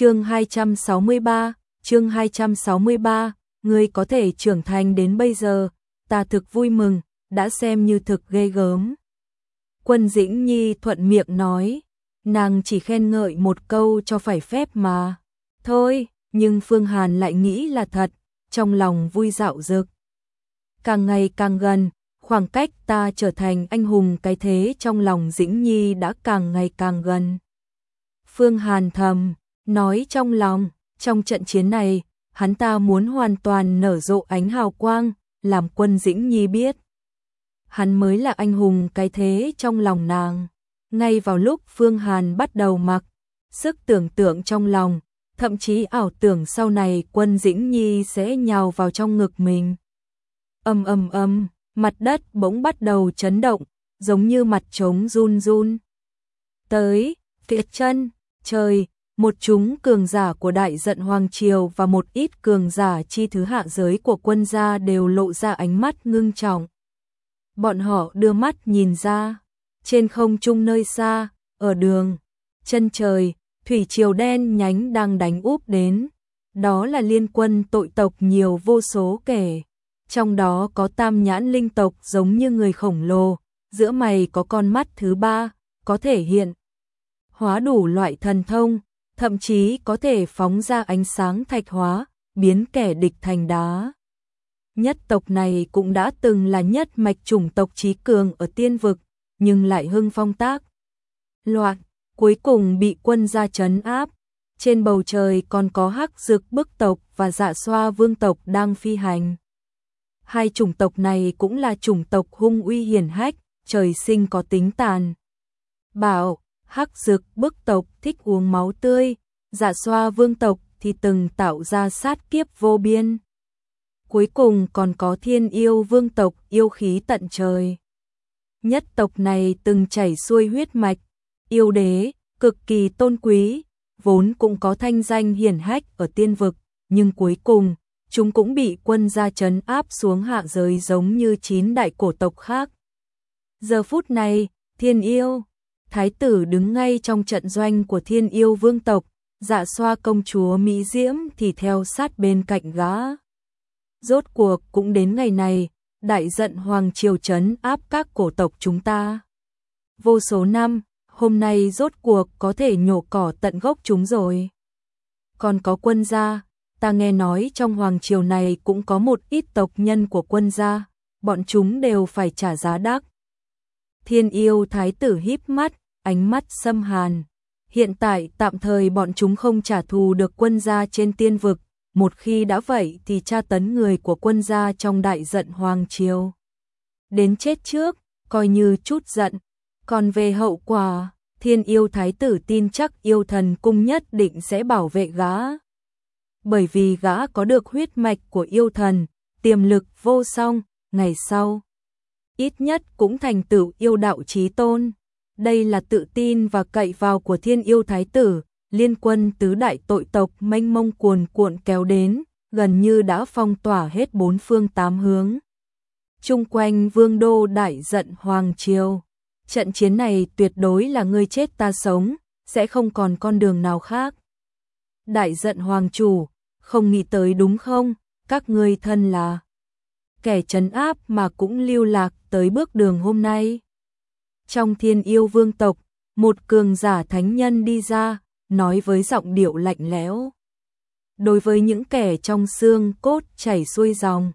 Chương 263, chương 263, ngươi có thể trưởng thành đến bây giờ, ta thực vui mừng, đã xem như thực ghê gớm. Quân Dĩnh Nhi thuận miệng nói, nàng chỉ khen ngợi một câu cho phải phép mà. Thôi, nhưng Phương Hàn lại nghĩ là thật, trong lòng vui dạo dực. Càng ngày càng gần, khoảng cách ta trở thành anh hùng cái thế trong lòng Dĩnh Nhi đã càng ngày càng gần. Phương Hàn thầm, nói trong lòng, trong trận chiến này, hắn ta muốn hoàn toàn nở rộ ánh hào quang, làm quân Dĩnh Nhi biết. Hắn mới là anh hùng cái thế trong lòng nàng. Ngay vào lúc Phương Hàn bắt đầu mặc, sức tưởng tượng trong lòng, thậm chí ảo tưởng sau này quân Dĩnh Nhi sẽ nhào vào trong ngực mình. Âm âm âm, mặt đất bỗng bắt đầu chấn động, giống như mặt trống run run. Tới, phía chân, trời, một chúng cường giả của đại giận Hoàng Triều và một ít cường giả chi thứ hạ giới của quân gia đều lộ ra ánh mắt ngưng trọng. Bọn họ đưa mắt nhìn ra, trên không trung nơi xa, ở đường, chân trời, thủy triều đen nhánh đang đánh úp đến. Đó là liên quân tội tộc nhiều vô số kể. Trong đó có tam nhãn linh tộc giống như người khổng lồ, giữa mày có con mắt thứ ba, có thể hiện. Hóa đủ loại thần thông, thậm chí có thể phóng ra ánh sáng thạch hóa, biến kẻ địch thành đá. Nhất tộc này cũng đã từng là nhất mạch chủng tộc trí cường ở tiên vực, nhưng lại hưng phong tác. Loạn, cuối cùng bị quân gia trấn áp. Trên bầu trời còn có hắc dược bức tộc và dạ xoa vương tộc đang phi hành. Hai chủng tộc này cũng là chủng tộc hung uy hiển hách, trời sinh có tính tàn. Bảo, hắc dược bức tộc thích uống máu tươi, dạ xoa vương tộc thì từng tạo ra sát kiếp vô biên. Cuối cùng còn có thiên yêu vương tộc yêu khí tận trời. Nhất tộc này từng chảy xuôi huyết mạch, yêu đế, cực kỳ tôn quý, vốn cũng có thanh danh hiển hách ở tiên vực, nhưng cuối cùng, chúng cũng bị quân gia trấn áp xuống hạ giới giống như chín đại cổ tộc khác. Giờ phút này, thiên yêu, thái tử đứng ngay trong trận doanh của thiên yêu vương tộc, dạ xoa công chúa Mỹ Diễm thì theo sát bên cạnh gã. Rốt cuộc cũng đến ngày này, đại giận hoàng triều trấn áp các cổ tộc chúng ta. Vô số năm, hôm nay rốt cuộc có thể nhổ cỏ tận gốc chúng rồi. Còn có quân gia, ta nghe nói trong hoàng triều này cũng có một ít tộc nhân của quân gia, bọn chúng đều phải trả giá đắt. Thiên yêu thái tử híp mắt, ánh mắt xâm hàn. Hiện tại tạm thời bọn chúng không trả thù được quân gia trên tiên vực, một khi đã vậy thì tra tấn người của quân gia trong đại giận hoàng triều. Đến chết trước, coi như chút giận. Còn về hậu quả, thiên yêu thái tử tin chắc yêu thần cung nhất định sẽ bảo vệ gã. Bởi vì gã có được huyết mạch của yêu thần, tiềm lực vô song, ngày sau. Ít nhất cũng thành tựu yêu đạo trí tôn. Đây là tự tin và cậy vào của thiên yêu thái tử, liên quân tứ đại tội tộc mênh mông cuồn cuộn kéo đến, gần như đã phong tỏa hết bốn phương tám hướng. Trung quanh vương đô đại giận Hoàng Triều. Trận chiến này tuyệt đối là ngươi chết ta sống, sẽ không còn con đường nào khác. Đại giận Hoàng Chủ, không nghĩ tới đúng không, các ngươi thân là kẻ trấn áp mà cũng lưu lạc tới bước đường hôm nay. Trong thiên yêu vương tộc, một cường giả thánh nhân đi ra, nói với giọng điệu lạnh lẽo. Đối với những kẻ trong xương cốt chảy xuôi dòng,